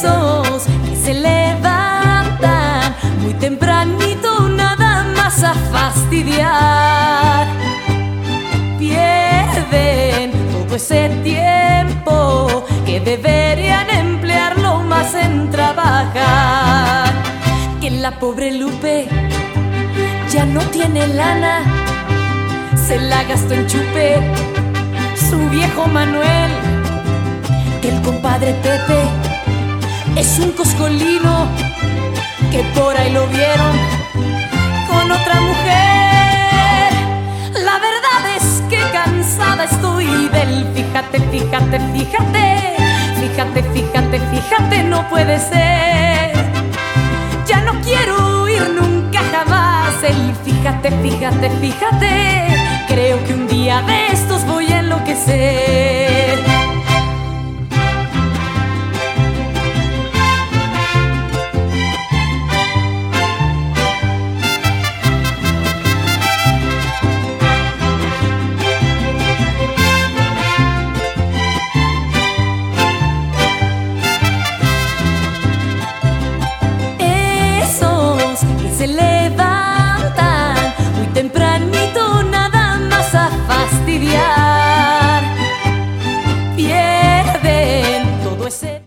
que se levantan muy tempranito nada más a fastidiar. Pierden todo ese tiempo que deberían emplearlo más en trabajar. Que la pobre Lupe ya no tiene lana, se la gastó en chupe su viejo Manuel. Que el compadre Pepe es un coscolino que por ahí lo vieron con otra mujer. La verdad es que cansada estoy del fíjate, fíjate, fíjate, fíjate, fíjate, fíjate, no puede ser. Ya no quiero oír nunca jamás el fíjate, fíjate, fíjate. Creo que un día de estos voy a enloquecer. se levantan muy tempranito nada más a fastidiar. Pierden todo ese...